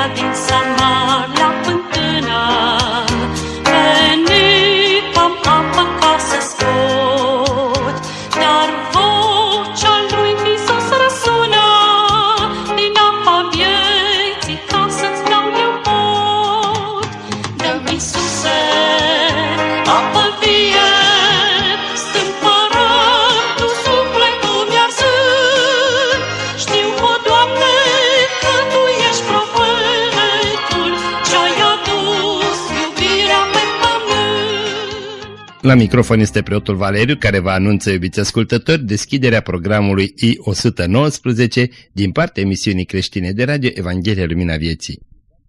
Femeia din La microfon este preotul Valeriu care vă anunță, iubiți ascultători, deschiderea programului I-119 din partea emisiunii creștine de radio Evanghelia Lumina Vieții.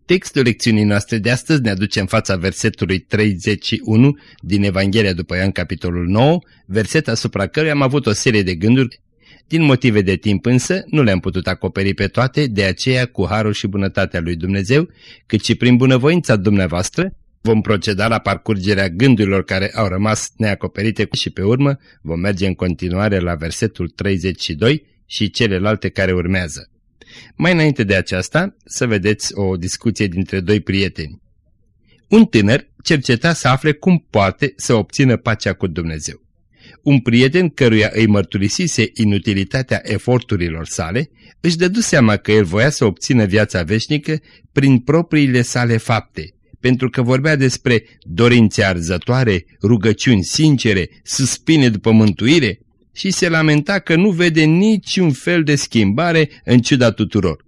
Textul lecțiunii noastre de astăzi ne aduce în fața versetului 31 din Evanghelia după Ioan, capitolul 9, verset asupra căruia am avut o serie de gânduri. Din motive de timp însă, nu le-am putut acoperi pe toate, de aceea, cu harul și bunătatea lui Dumnezeu, cât și prin bunăvoința dumneavoastră, vom proceda la parcurgerea gândurilor care au rămas neacoperite și pe urmă vom merge în continuare la versetul 32 și celelalte care urmează. Mai înainte de aceasta, să vedeți o discuție dintre doi prieteni. Un tânăr cerceta să afle cum poate să obțină pacea cu Dumnezeu. Un prieten căruia îi mărturisise inutilitatea eforturilor sale, își dădu seama că el voia să obțină viața veșnică prin propriile sale fapte, pentru că vorbea despre dorințe arzătoare, rugăciuni sincere, suspine după mântuire și se lamenta că nu vede niciun fel de schimbare în ciuda tuturor.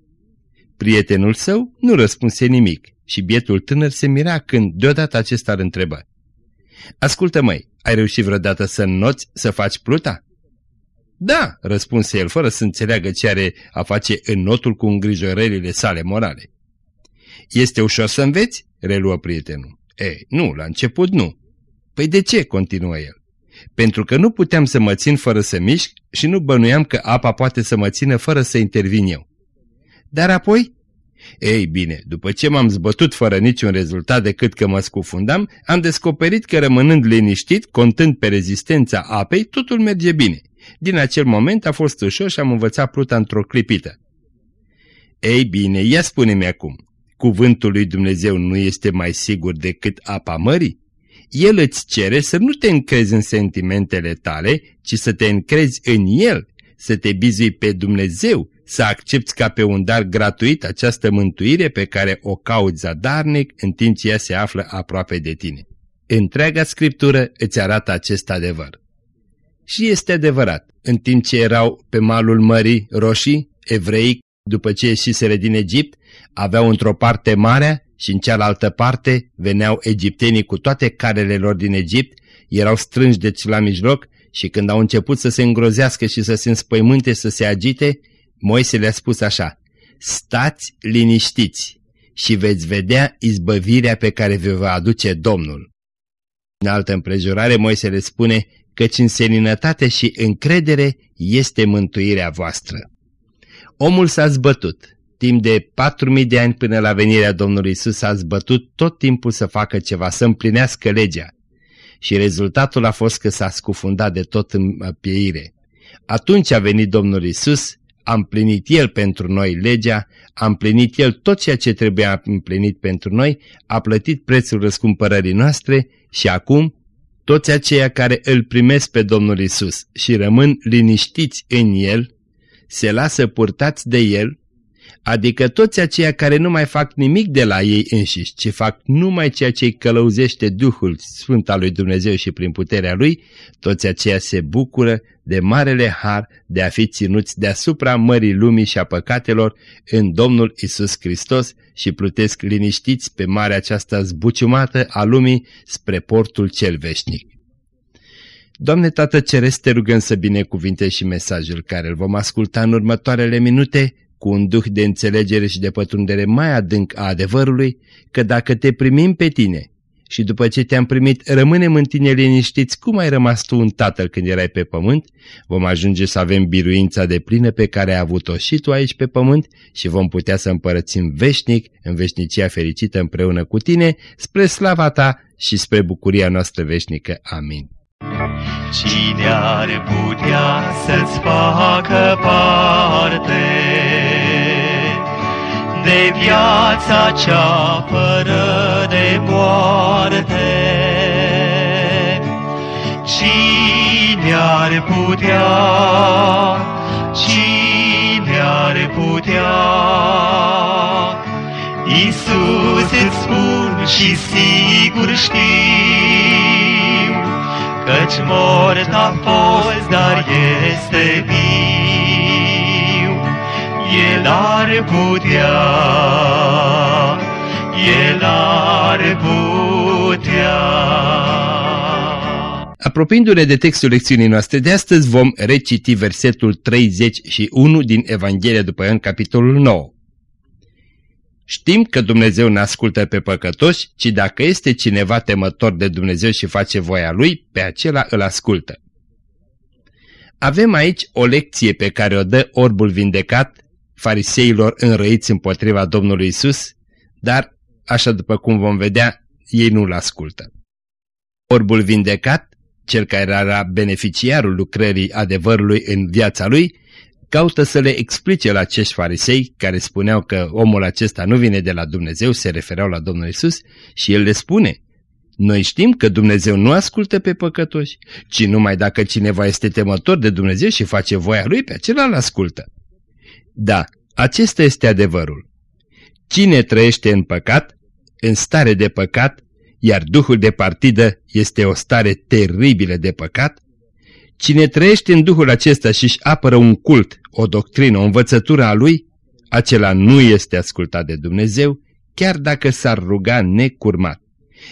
Prietenul său nu răspunse nimic și bietul tânăr se mira când deodată acesta îl întrebă. Ascultă măi, ai reușit vreodată să înnoți să faci pluta? Da, răspunse el fără să înțeleagă ce are a face în notul cu îngrijorările sale morale. Este ușor să înveți? reluă prietenul. E, nu, la început nu. Păi de ce? continuă el. Pentru că nu puteam să mă țin fără să mișc și nu bănuiam că apa poate să mă țină fără să intervin eu. Dar apoi? Ei bine, după ce m-am zbătut fără niciun rezultat decât că mă scufundam, am descoperit că rămânând liniștit, contând pe rezistența apei, totul merge bine. Din acel moment a fost ușor și am învățat pluta într-o clipită. Ei bine, ia spune-mi acum, cuvântul lui Dumnezeu nu este mai sigur decât apa mării? El îți cere să nu te încrezi în sentimentele tale, ci să te încrezi în El, să te bizui pe Dumnezeu, să accepti ca pe un dar gratuit această mântuire pe care o cauți zadarnic în timp ce ea se află aproape de tine. Întreaga Scriptură îți arată acest adevăr. Și este adevărat, în timp ce erau pe malul Mării Roșii, evrei, după ce ieșiseră din Egipt, aveau într-o parte marea și în cealaltă parte veneau egiptenii cu toate carele lor din Egipt, erau strânși deci la mijloc și când au început să se îngrozească și să se înspăimânte, să se agite, Moise le-a spus așa, stați liniștiți și veți vedea izbăvirea pe care vă va aduce Domnul. În altă împrejurare, Moise le spune, căci în seninătate și încredere este mântuirea voastră. Omul s-a zbătut. Timp de patru mii de ani până la venirea Domnului Isus s-a zbătut tot timpul să facă ceva, să împlinească legea. Și rezultatul a fost că s-a scufundat de tot în pieire. Atunci a venit Domnul Isus, a împlinit El pentru noi legea, a împlinit El tot ceea ce trebuia împlinit pentru noi, a plătit prețul răscumpărării noastre și acum toți aceia care îl primesc pe Domnul Isus și rămân liniștiți în El, se lasă purtați de El, adică toți aceia care nu mai fac nimic de la ei înșiși, ci fac numai ceea ce îi călăuzește Duhul Sfânt al lui Dumnezeu și prin puterea Lui, toți aceia se bucură de marele har de a fi ținuți deasupra mării lumii și a păcatelor în Domnul Isus Hristos și plutesc liniștiți pe marea aceasta zbuciumată a lumii spre portul cel veșnic. Doamne Tată Ceresc, te rugăm să binecuvintești și mesajul care îl vom asculta în următoarele minute cu un duh de înțelegere și de pătrundere mai adânc a adevărului, că dacă te primim pe tine și după ce te-am primit rămânem în tine liniștiți cum ai rămas tu un tatăl când erai pe pământ, vom ajunge să avem biruința de plină pe care ai avut-o și tu aici pe pământ și vom putea să împărățim veșnic în veșnicia fericită împreună cu tine, spre slava ta și spre bucuria noastră veșnică. Amin. Cine ar putea să-ți facă parte de viața cea fără de moarte. Cine ar putea, cine ar putea, Iisus îți spun și sigur știu, Căci mort a fost, dar este viu. El ar putea, El ar putea. Apropiindu-ne de textul lecțiunii noastre de astăzi, vom reciti versetul 31 din Evanghelia după Ioan, capitolul 9. Știm că Dumnezeu ne ascultă pe păcătoși, ci dacă este cineva temător de Dumnezeu și face voia Lui, pe acela îl ascultă. Avem aici o lecție pe care o dă orbul vindecat fariseilor înrăiți împotriva Domnului Isus, dar, așa după cum vom vedea, ei nu-l ascultă. Orbul vindecat, cel care era beneficiarul lucrării adevărului în viața lui, caută să le explice la acești farisei care spuneau că omul acesta nu vine de la Dumnezeu, se refereau la Domnul Isus, și el le spune, noi știm că Dumnezeu nu ascultă pe păcătoși, ci numai dacă cineva este temător de Dumnezeu și face voia lui, pe acela îl ascultă. Da, acesta este adevărul. Cine trăiește în păcat, în stare de păcat, iar duhul de partidă este o stare teribilă de păcat, Cine trăiește în Duhul acesta și își apără un cult, o doctrină, o învățătură a lui, acela nu este ascultat de Dumnezeu, chiar dacă s-ar ruga necurmat.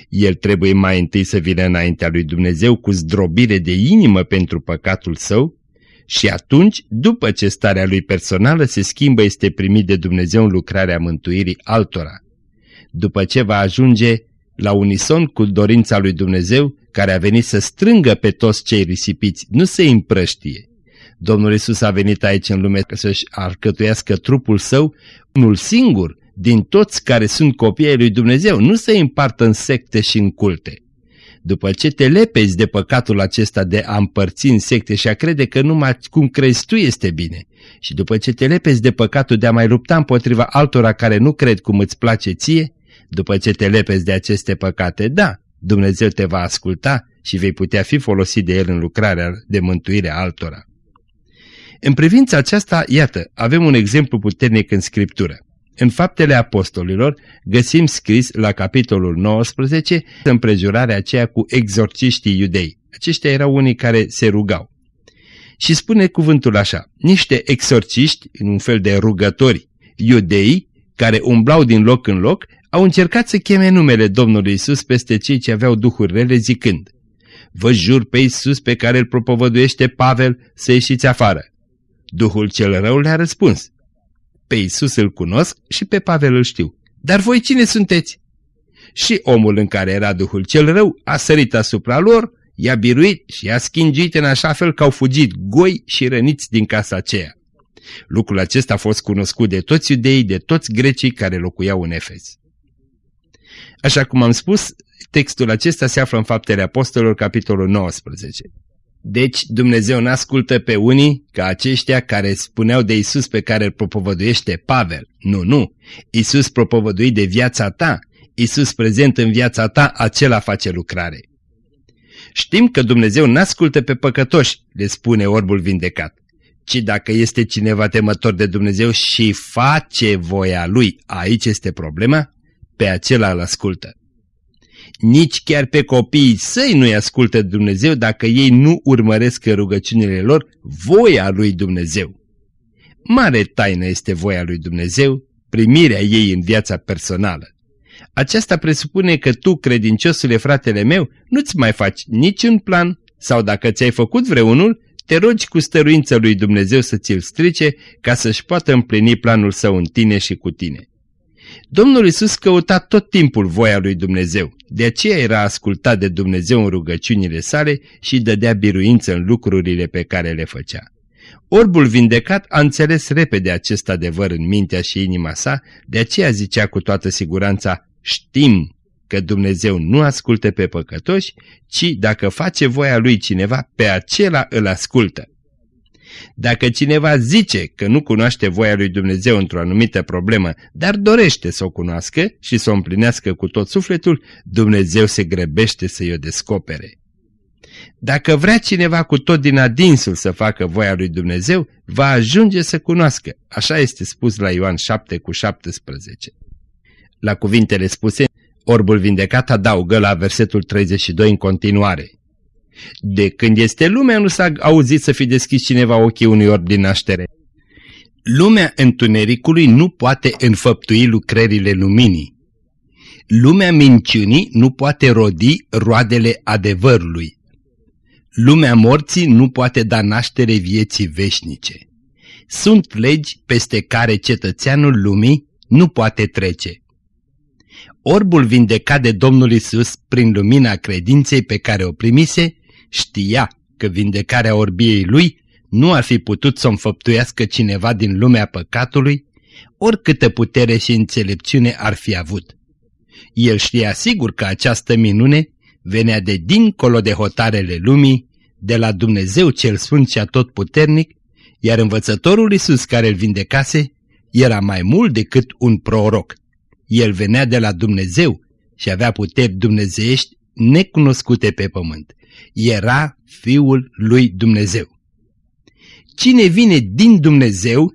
El trebuie mai întâi să vină înaintea lui Dumnezeu cu zdrobire de inimă pentru păcatul său și atunci, după ce starea lui personală se schimbă, este primit de Dumnezeu în lucrarea mântuirii altora. După ce va ajunge la unison cu dorința lui Dumnezeu, care a venit să strângă pe toți cei risipiți, nu să îi împrăștie. Domnul Isus a venit aici în lume să-și arcătuiască trupul său, unul singur, din toți care sunt copii ai lui Dumnezeu, nu să îi împartă în secte și în culte. După ce te lepezi de păcatul acesta de a împărți în secte și a crede că numai cum crezi tu este bine, și după ce te lepezi de păcatul de a mai lupta împotriva altora care nu cred cum îți place ție, după ce te lepezi de aceste păcate, da, Dumnezeu te va asculta și vei putea fi folosit de El în lucrarea de mântuire a altora. În privința aceasta, iată, avem un exemplu puternic în Scriptură. În Faptele Apostolilor găsim scris la capitolul 19 împrejurarea aceea cu exorciștii iudei. Aceștia erau unii care se rugau. Și spune cuvântul așa, niște exorciști, în un fel de rugători iudei, care umblau din loc în loc, au încercat să cheme numele Domnului Isus peste cei ce aveau duhuri rele zicând, Vă jur pe Isus pe care îl propovăduiește Pavel să ieșiți afară. Duhul cel rău le-a răspuns, Pe Isus îl cunosc și pe Pavel îl știu, dar voi cine sunteți? Și omul în care era Duhul cel rău a sărit asupra lor, i-a biruit și i-a schingiit în așa fel că au fugit goi și răniți din casa aceea. Lucrul acesta a fost cunoscut de toți iudeii, de toți grecii care locuiau în Efes. Așa cum am spus, textul acesta se află în Faptele Apostolilor, capitolul 19. Deci Dumnezeu n-ascultă pe unii ca aceștia care spuneau de Isus pe care îl propovăduiește Pavel. Nu, nu. Isus propovăduit de viața ta. Isus prezent în viața ta, acela face lucrare. Știm că Dumnezeu n-ascultă pe păcătoși, le spune orbul vindecat, ci dacă este cineva temător de Dumnezeu și face voia lui, aici este problema, pe acela îl ascultă. Nici chiar pe copiii săi nu-i ascultă Dumnezeu dacă ei nu urmăresc în rugăciunile lor voia lui Dumnezeu. Mare taină este voia lui Dumnezeu, primirea ei în viața personală. Aceasta presupune că tu, credinciosule fratele meu, nu-ți mai faci niciun plan sau dacă ți-ai făcut vreunul, te rogi cu stăruința lui Dumnezeu să ți-l strice ca să-și poată împlini planul său în tine și cu tine. Domnul Isus căuta tot timpul voia lui Dumnezeu, de aceea era ascultat de Dumnezeu în rugăciunile sale și dădea biruință în lucrurile pe care le făcea. Orbul vindecat a înțeles repede acest adevăr în mintea și inima sa, de aceea zicea cu toată siguranța, știm că Dumnezeu nu ascultă pe păcătoși, ci dacă face voia lui cineva, pe acela îl ascultă. Dacă cineva zice că nu cunoaște voia lui Dumnezeu într-o anumită problemă, dar dorește să o cunoască și să o împlinească cu tot sufletul, Dumnezeu se grăbește să-i o descopere. Dacă vrea cineva cu tot din adinsul să facă voia lui Dumnezeu, va ajunge să cunoască. Așa este spus la Ioan 7 cu 17. La cuvintele spuse, orbul vindecat adaugă la versetul 32 în continuare. De când este lumea nu s-a auzit să fi deschis cineva ochii unui orb din naștere. Lumea întunericului nu poate înfăptui lucrările luminii. Lumea minciunii nu poate rodi roadele adevărului. Lumea morții nu poate da naștere vieții veșnice. Sunt legi peste care cetățeanul lumii nu poate trece. Orbul vindecat de Domnul Isus prin lumina credinței pe care o primise, știa că vindecarea orbiei lui nu ar fi putut să o înfăptuiască cineva din lumea păcatului, oricâtă putere și înțelepciune ar fi avut. El știa sigur că această minune venea de dincolo de hotarele lumii, de la Dumnezeu cel Sfânt și Atotputernic, iar învățătorul Isus care îl vindecase era mai mult decât un proroc. El venea de la Dumnezeu și avea puteri dumnezeiești necunoscute pe pământ. Era Fiul lui Dumnezeu. Cine vine din Dumnezeu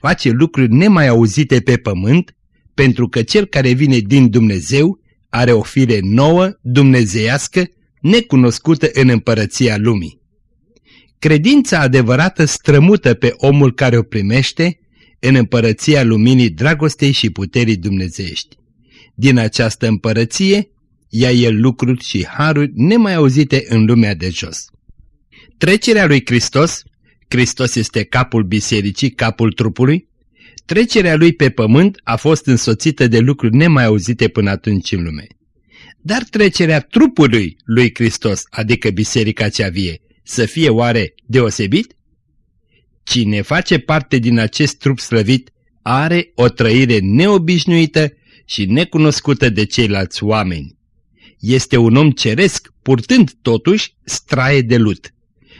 face lucruri nemai auzite pe pământ, pentru că cel care vine din Dumnezeu are o fire nouă, dumnezeiască, necunoscută în împărăția lumii. Credința adevărată strămută pe omul care o primește în împărăția luminii dragostei și puterii dumnezeiești. Din această împărăție ia el lucruri și haruri nemai auzite în lumea de jos. Trecerea lui Hristos, Hristos este capul bisericii, capul trupului, trecerea lui pe pământ a fost însoțită de lucruri nemai auzite până atunci în lume. Dar trecerea trupului lui Hristos, adică biserica cea vie, să fie oare deosebit? Cine face parte din acest trup slăvit are o trăire neobișnuită și necunoscută de ceilalți oameni. Este un om ceresc, purtând totuși straie de lut.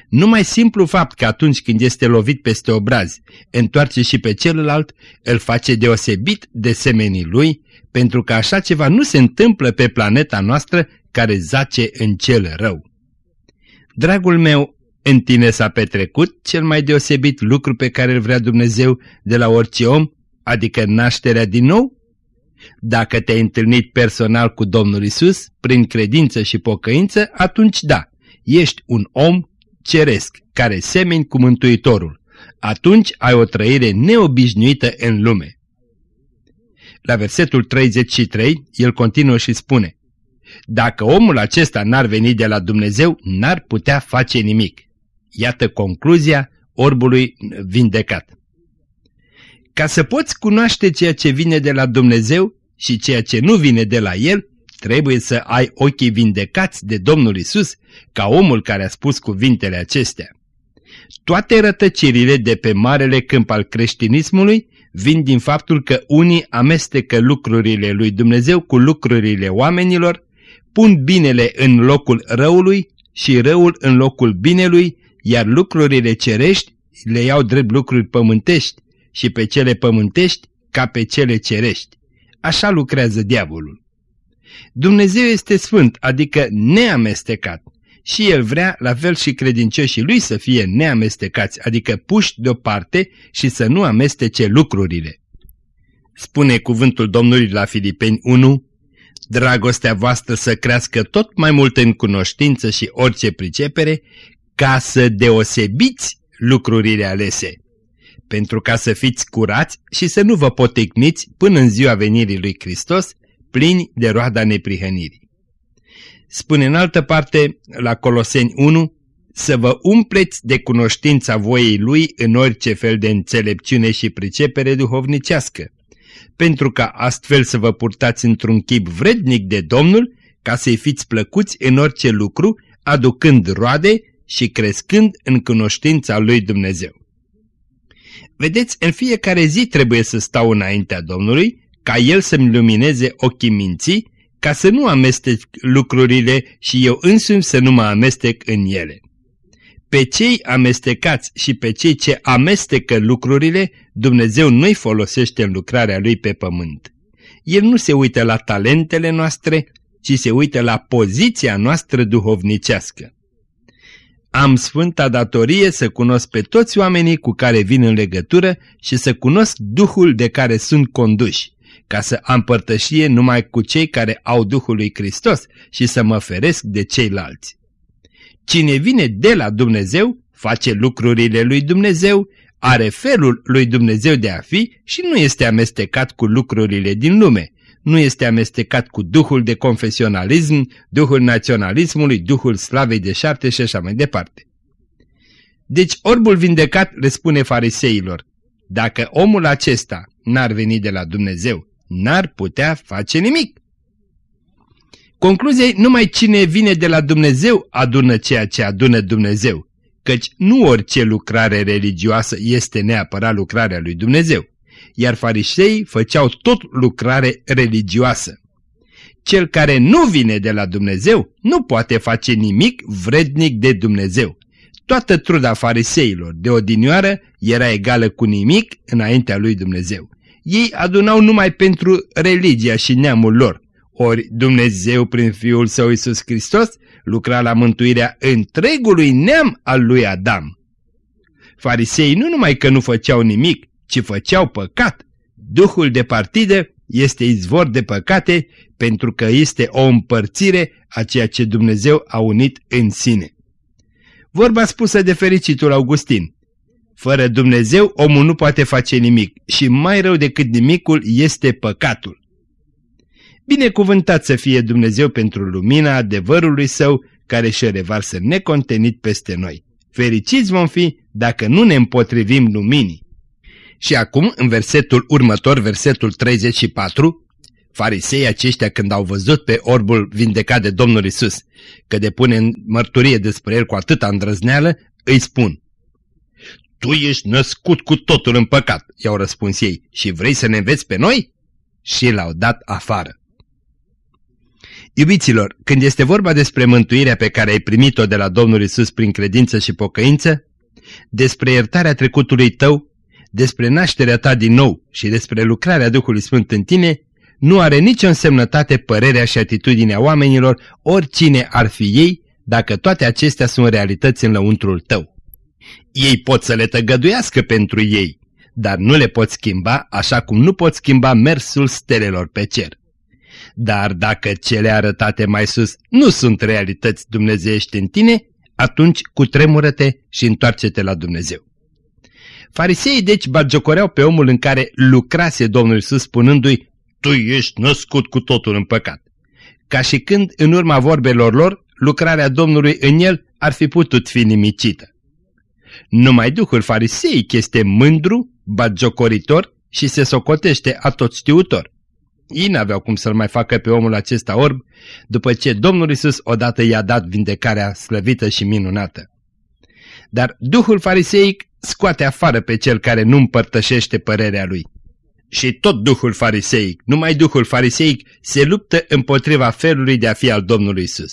Numai simplu fapt că atunci când este lovit peste obraz, întoarce și pe celălalt, îl face deosebit de semenii lui, pentru că așa ceva nu se întâmplă pe planeta noastră care zace în cel rău. Dragul meu, în tine s-a petrecut cel mai deosebit lucru pe care îl vrea Dumnezeu de la orice om, adică nașterea din nou? Dacă te-ai întâlnit personal cu Domnul Isus, prin credință și pocăință, atunci da, ești un om ceresc, care semeni cu Mântuitorul. Atunci ai o trăire neobișnuită în lume. La versetul 33, el continuă și spune, Dacă omul acesta n-ar veni de la Dumnezeu, n-ar putea face nimic. Iată concluzia orbului vindecat. Ca să poți cunoaște ceea ce vine de la Dumnezeu și ceea ce nu vine de la El, trebuie să ai ochii vindecați de Domnul Isus, ca omul care a spus cuvintele acestea. Toate rătăcirile de pe marele câmp al creștinismului vin din faptul că unii amestecă lucrurile lui Dumnezeu cu lucrurile oamenilor, pun binele în locul răului și răul în locul binelui, iar lucrurile cerești le iau drept lucruri pământești și pe cele pământești ca pe cele cerești. Așa lucrează diavolul. Dumnezeu este sfânt, adică neamestecat. Și el vrea, la fel și credincioșii lui, să fie neamestecați, adică puși deoparte și să nu amestece lucrurile. Spune cuvântul Domnului la Filipeni 1, Dragostea voastră să crească tot mai mult în cunoștință și orice pricepere, ca să deosebiți lucrurile alese, pentru ca să fiți curați și să nu vă poticniți până în ziua venirii lui Hristos, plini de roada neprihănirii. Spune în altă parte, la Coloseni 1, să vă umpleți de cunoștința voiei Lui în orice fel de înțelepciune și pricepere duhovnicească, pentru ca astfel să vă purtați într-un chip vrednic de Domnul, ca să-i fiți plăcuți în orice lucru, aducând roade și crescând în cunoștința lui Dumnezeu. Vedeți, în fiecare zi trebuie să stau înaintea Domnului, ca El să-mi lumineze ochii minții, ca să nu amestec lucrurile și eu însumi să nu mă amestec în ele. Pe cei amestecați și pe cei ce amestecă lucrurile, Dumnezeu nu-i folosește în lucrarea Lui pe pământ. El nu se uită la talentele noastre, ci se uită la poziția noastră duhovnicească. Am sfânta datorie să cunosc pe toți oamenii cu care vin în legătură și să cunosc Duhul de care sunt conduși, ca să am părtășie numai cu cei care au Duhul lui Hristos și să mă feresc de ceilalți. Cine vine de la Dumnezeu, face lucrurile lui Dumnezeu, are felul lui Dumnezeu de a fi și nu este amestecat cu lucrurile din lume, nu este amestecat cu duhul de confesionalism, duhul naționalismului, duhul slavei de șarte și așa mai departe. Deci orbul vindecat le spune fariseilor, dacă omul acesta n-ar veni de la Dumnezeu, n-ar putea face nimic. Concluziei, numai cine vine de la Dumnezeu adună ceea ce adună Dumnezeu, căci nu orice lucrare religioasă este neapărat lucrarea lui Dumnezeu iar farisei făceau tot lucrare religioasă. Cel care nu vine de la Dumnezeu nu poate face nimic vrednic de Dumnezeu. Toată truda fariseilor de odinioară era egală cu nimic înaintea lui Dumnezeu. Ei adunau numai pentru religia și neamul lor, ori Dumnezeu prin Fiul Său Iisus Hristos lucra la mântuirea întregului neam al lui Adam. Farisei nu numai că nu făceau nimic, ci făceau păcat. Duhul de partidă este izvor de păcate pentru că este o împărțire a ceea ce Dumnezeu a unit în sine. Vorba spusă de fericitul Augustin. Fără Dumnezeu omul nu poate face nimic și mai rău decât nimicul este păcatul. Binecuvântat să fie Dumnezeu pentru lumina adevărului său care și revarsă necontenit peste noi. Fericiți vom fi dacă nu ne împotrivim luminii. Și acum, în versetul următor, versetul 34, farisei aceștia când au văzut pe orbul vindecat de Domnul Isus, că depune în mărturie despre el cu atâta îndrăzneală, îi spun, Tu ești născut cu totul în păcat, i-au răspuns ei, și vrei să ne înveți pe noi? Și l-au dat afară. Iubiților, când este vorba despre mântuirea pe care ai primit-o de la Domnul Isus prin credință și pocăință, despre iertarea trecutului tău, despre nașterea ta din nou și despre lucrarea Duhului Sfânt în tine, nu are nicio însemnătate părerea și atitudinea oamenilor, oricine ar fi ei, dacă toate acestea sunt realități în lăuntrul tău. Ei pot să le tăgăduiască pentru ei, dar nu le pot schimba așa cum nu pot schimba mersul stelelor pe cer. Dar dacă cele arătate mai sus nu sunt realități dumnezeiești în tine, atunci cutremură-te și întoarce-te la Dumnezeu. Fariseii deci bagiocoreau pe omul în care lucrase Domnul Iisus spunându-i, Tu ești născut cu totul în păcat. Ca și când, în urma vorbelor lor, lucrarea Domnului în el ar fi putut fi nimicită. Numai Duhul fariseic este mândru, bagiocoritor și se socotește atotștiutor. Ei n-aveau cum să-l mai facă pe omul acesta orb, după ce Domnul Isus odată i-a dat vindecarea slăvită și minunată. Dar Duhul fariseic scoate afară pe cel care nu împărtășește părerea lui. Și tot Duhul fariseic, numai Duhul fariseic, se luptă împotriva felului de a fi al Domnului Isus.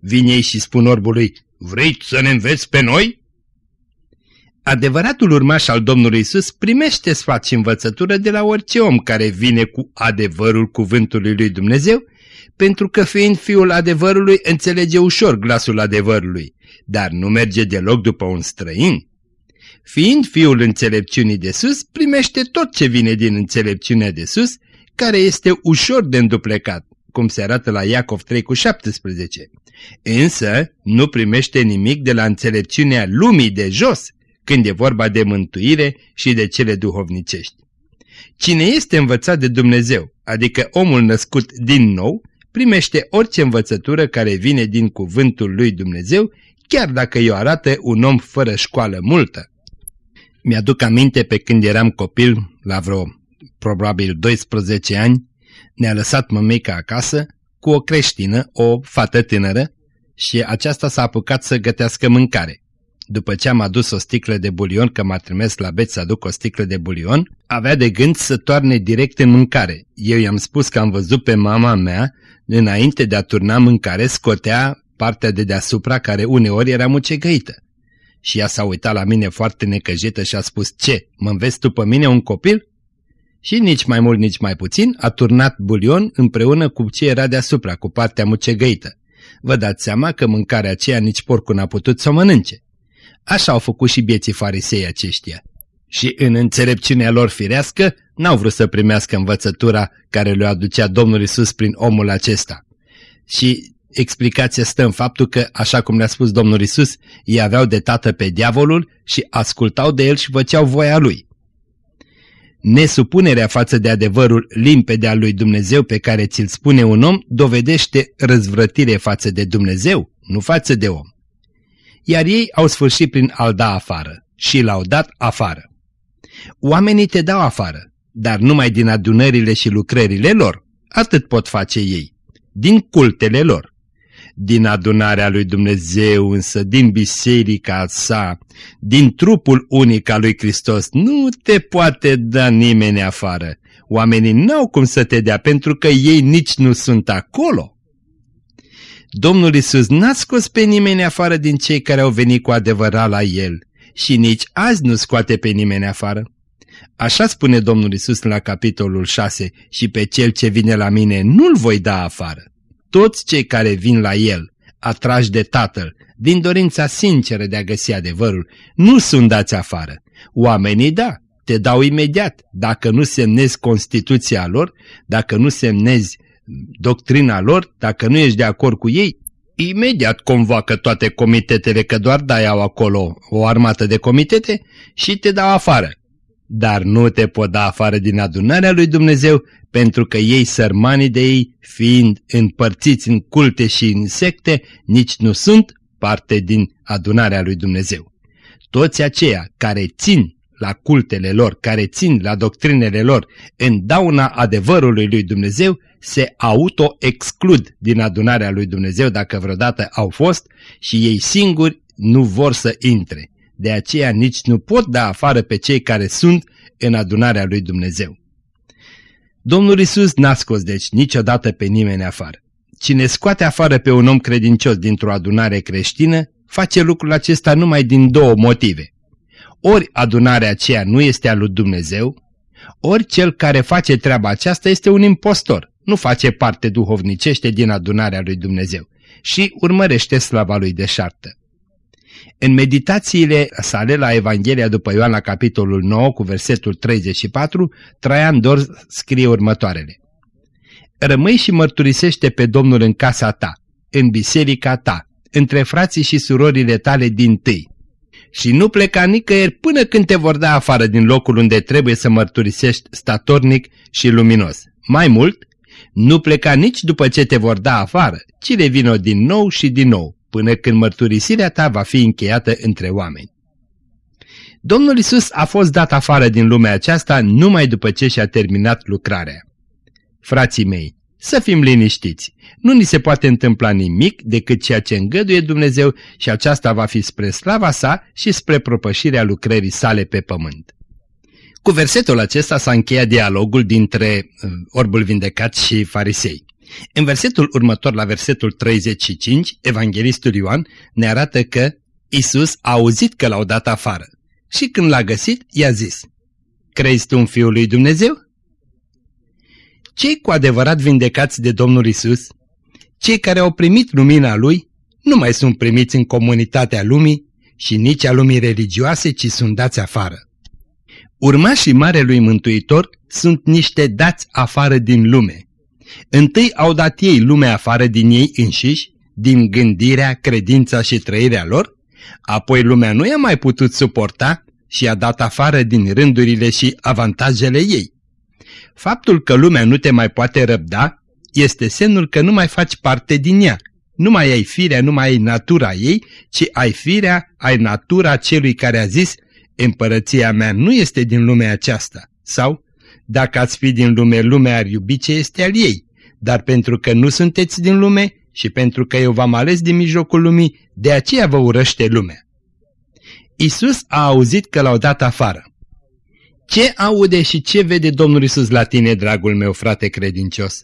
Vine ei și spun orbului, vrei să ne înveți pe noi? Adevăratul urmaș al Domnului Isus primește sfat și învățătură de la orice om care vine cu adevărul cuvântului lui Dumnezeu, pentru că fiind fiul adevărului înțelege ușor glasul adevărului, dar nu merge deloc după un străin. Fiind fiul înțelepciunii de sus, primește tot ce vine din înțelepciunea de sus, care este ușor de înduplecat, cum se arată la Iacov 3 cu 17. Însă nu primește nimic de la înțelepciunea lumii de jos, când e vorba de mântuire și de cele duhovnicești. Cine este învățat de Dumnezeu, adică omul născut din nou, primește orice învățătură care vine din cuvântul lui Dumnezeu, chiar dacă i-o arată un om fără școală multă. Mi-aduc aminte pe când eram copil, la vreo probabil 12 ani, ne-a lăsat mămica acasă cu o creștină, o fată tânără, și aceasta s-a apucat să gătească mâncare. După ce am adus o sticlă de bulion, că m-a trimis la beț să aduc o sticlă de bulion, avea de gând să toarne direct în mâncare. Eu i-am spus că am văzut pe mama mea, înainte de a turna mâncare, scotea partea de deasupra care uneori era mucegăită. Și ea s-a uitat la mine foarte necăjită și a spus, ce, mă înveți tu pe mine un copil? Și nici mai mult, nici mai puțin, a turnat bulion împreună cu ce era deasupra, cu partea mucegăită. Vă dați seama că mâncarea aceea nici porcul n-a putut să o mănânce. Așa au făcut și bieții farisei aceștia. Și în înțelepciunea lor firească n-au vrut să primească învățătura care le aducea Domnul Isus prin omul acesta. Și explicația stă în faptul că, așa cum le-a spus Domnul Isus, ei aveau de tată pe diavolul și ascultau de el și făceau voia lui. Nesupunerea față de adevărul limpede al lui Dumnezeu pe care ți-l spune un om dovedește răzvrătire față de Dumnezeu, nu față de om. Iar ei au sfârșit prin a-l da afară și l-au dat afară. Oamenii te dau afară, dar numai din adunările și lucrările lor, atât pot face ei, din cultele lor. Din adunarea lui Dumnezeu însă, din biserica sa, din trupul unic al lui Hristos, nu te poate da nimeni afară. Oamenii n-au cum să te dea pentru că ei nici nu sunt acolo. Domnul Isus n-a scos pe nimeni afară din cei care au venit cu adevărat la El și nici azi nu scoate pe nimeni afară. Așa spune Domnul Isus la capitolul 6 și pe cel ce vine la mine nu-l voi da afară. Toți cei care vin la El, atrași de Tatăl, din dorința sinceră de a găsi adevărul, nu sunt dați afară. Oamenii da, te dau imediat, dacă nu semnezi Constituția lor, dacă nu semnezi doctrina lor, dacă nu ești de acord cu ei, imediat convoacă toate comitetele, că doar dai au acolo o armată de comitete și te dau afară. Dar nu te pot da afară din adunarea lui Dumnezeu, pentru că ei, sărmanii de ei, fiind împărțiți în culte și în secte, nici nu sunt parte din adunarea lui Dumnezeu. Toți aceia care țin la cultele lor, care țin la doctrinele lor în dauna adevărului lui Dumnezeu, se auto-exclud din adunarea lui Dumnezeu dacă vreodată au fost și ei singuri nu vor să intre. De aceea nici nu pot da afară pe cei care sunt în adunarea lui Dumnezeu. Domnul Isus n-a scos deci niciodată pe nimeni afară. Cine scoate afară pe un om credincios dintr-o adunare creștină, face lucrul acesta numai din două motive. Ori adunarea aceea nu este a lui Dumnezeu, ori cel care face treaba aceasta este un impostor, nu face parte duhovnicește din adunarea lui Dumnezeu și urmărește slava lui deșartă. În meditațiile sale la Evanghelia după Ioan la capitolul 9 cu versetul 34, Traian Dor scrie următoarele. Rămâi și mărturisește pe Domnul în casa ta, în biserica ta, între frații și surorile tale din tâi. Și nu pleca nicăieri până când te vor da afară din locul unde trebuie să mărturisești statornic și luminos. Mai mult, nu pleca nici după ce te vor da afară, ci revină din nou și din nou, până când mărturisirea ta va fi încheiată între oameni. Domnul Isus a fost dat afară din lumea aceasta numai după ce și-a terminat lucrarea. Frații mei, să fim liniștiți, nu ni se poate întâmpla nimic decât ceea ce îngăduie Dumnezeu și aceasta va fi spre slava sa și spre propășirea lucrării sale pe pământ. Cu versetul acesta s-a încheiat dialogul dintre uh, orbul vindecat și farisei. În versetul următor, la versetul 35, evanghelistul Ioan ne arată că Isus a auzit că l-au dat afară și când l-a găsit, i-a zis, Crezi tu în Fiul lui Dumnezeu? Cei cu adevărat vindecați de Domnul Isus, cei care au primit lumina Lui, nu mai sunt primiți în comunitatea lumii și nici a lumii religioase, ci sunt dați afară. Urmașii Marelui Mântuitor sunt niște dați afară din lume. Întâi au dat ei lumea afară din ei înșiși, din gândirea, credința și trăirea lor, apoi lumea nu i-a mai putut suporta și a dat afară din rândurile și avantajele ei. Faptul că lumea nu te mai poate răbda este semnul că nu mai faci parte din ea. Nu mai ai firea, nu mai ai natura ei, ci ai firea, ai natura celui care a zis Împărăția mea nu este din lumea aceasta. Sau, dacă ați fi din lume, lumea ar iubi ce este al ei. Dar pentru că nu sunteți din lume și pentru că eu v-am ales din mijlocul lumii, de aceea vă urăște lumea. Isus a auzit că l-au dat afară. Ce aude și ce vede Domnul Isus la tine, dragul meu frate credincios?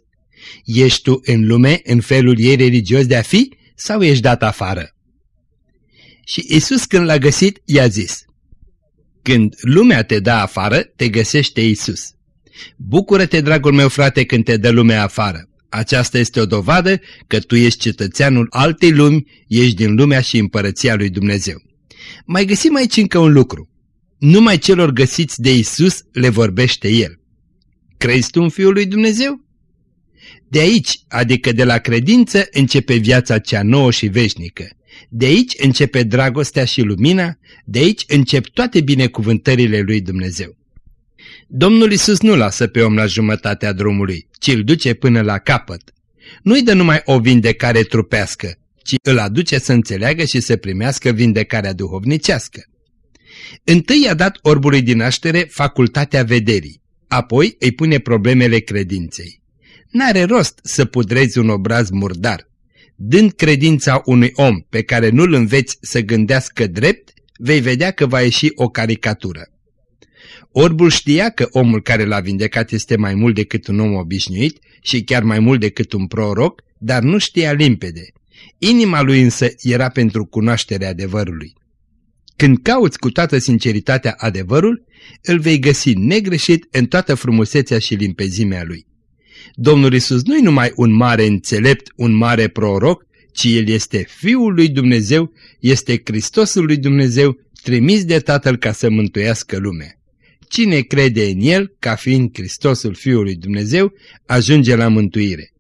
Ești tu în lume în felul ei religios de a fi sau ești dat afară? Și Isus când l-a găsit, i-a zis, Când lumea te dă afară, te găsește Isus. Bucură-te, dragul meu frate, când te dă lumea afară. Aceasta este o dovadă că tu ești cetățeanul altei lumi, ești din lumea și împărăția lui Dumnezeu. Mai găsim aici încă un lucru. Numai celor găsiți de Isus le vorbește El. Crezi tu în Fiul lui Dumnezeu? De aici, adică de la credință, începe viața cea nouă și veșnică. De aici începe dragostea și lumina, de aici încep toate binecuvântările lui Dumnezeu. Domnul Isus nu lasă pe om la jumătatea drumului, ci îl duce până la capăt. Nu-i dă numai o vindecare trupească, ci îl aduce să înțeleagă și să primească vindecarea duhovnicească. Întâi i-a dat orbului din naștere facultatea vederii, apoi îi pune problemele credinței. N-are rost să pudrezi un obraz murdar. Dând credința unui om pe care nu-l înveți să gândească drept, vei vedea că va ieși o caricatură. Orbul știa că omul care l-a vindecat este mai mult decât un om obișnuit și chiar mai mult decât un proroc, dar nu știa limpede. Inima lui însă era pentru cunoașterea adevărului. Când cauți cu toată sinceritatea adevărul, îl vei găsi negreșit în toată frumusețea și limpezimea lui. Domnul Isus nu-i numai un mare înțelept, un mare proroc, ci El este Fiul lui Dumnezeu, este Hristosul lui Dumnezeu, trimis de Tatăl ca să mântuiască lumea. Cine crede în El, ca fiind Hristosul Fiului Dumnezeu, ajunge la mântuire.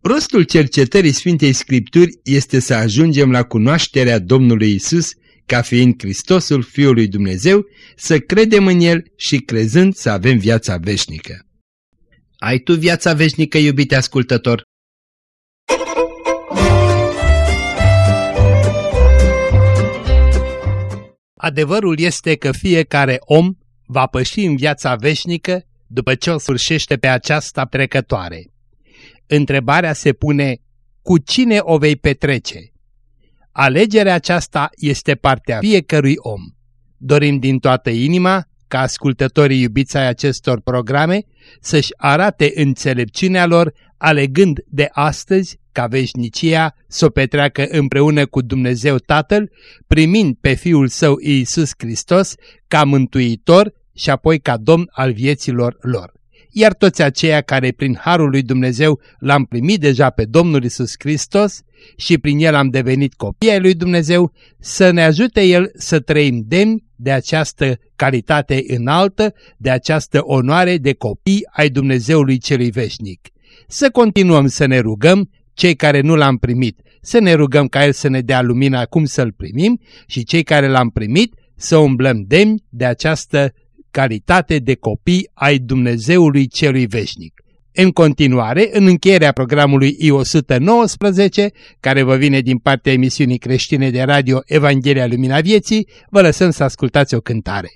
Rostul cercetării Sfintei Scripturi este să ajungem la cunoașterea Domnului Isus, ca fiind Hristosul Fiului Dumnezeu, să credem în El și crezând să avem viața veșnică. Ai tu viața veșnică, iubite ascultător? Adevărul este că fiecare om va păși în viața veșnică după ce o sfârșește pe aceasta trecătoare. Întrebarea se pune, cu cine o vei petrece? Alegerea aceasta este partea fiecărui om. Dorim din toată inima ca ascultătorii iubiți ai acestor programe să-și arate înțelepciunea lor alegând de astăzi ca veșnicia să o petreacă împreună cu Dumnezeu Tatăl, primind pe Fiul Său Iisus Hristos ca mântuitor și apoi ca domn al vieților lor. Iar toți aceia care prin Harul lui Dumnezeu l-am primit deja pe Domnul Isus Hristos și prin el am devenit copii ai lui Dumnezeu, să ne ajute El să trăim demni de această calitate înaltă, de această onoare de copii ai Dumnezeului celui veșnic. Să continuăm să ne rugăm, cei care nu l-am primit, să ne rugăm ca El să ne dea lumina cum să-L primim și cei care l-am primit să umblăm demni de această calitate de copii ai Dumnezeului celui veșnic. În continuare, în încheierea programului I-119, care vă vine din partea emisiunii creștine de radio Evanghelia Lumina Vieții, vă lăsăm să ascultați o cântare.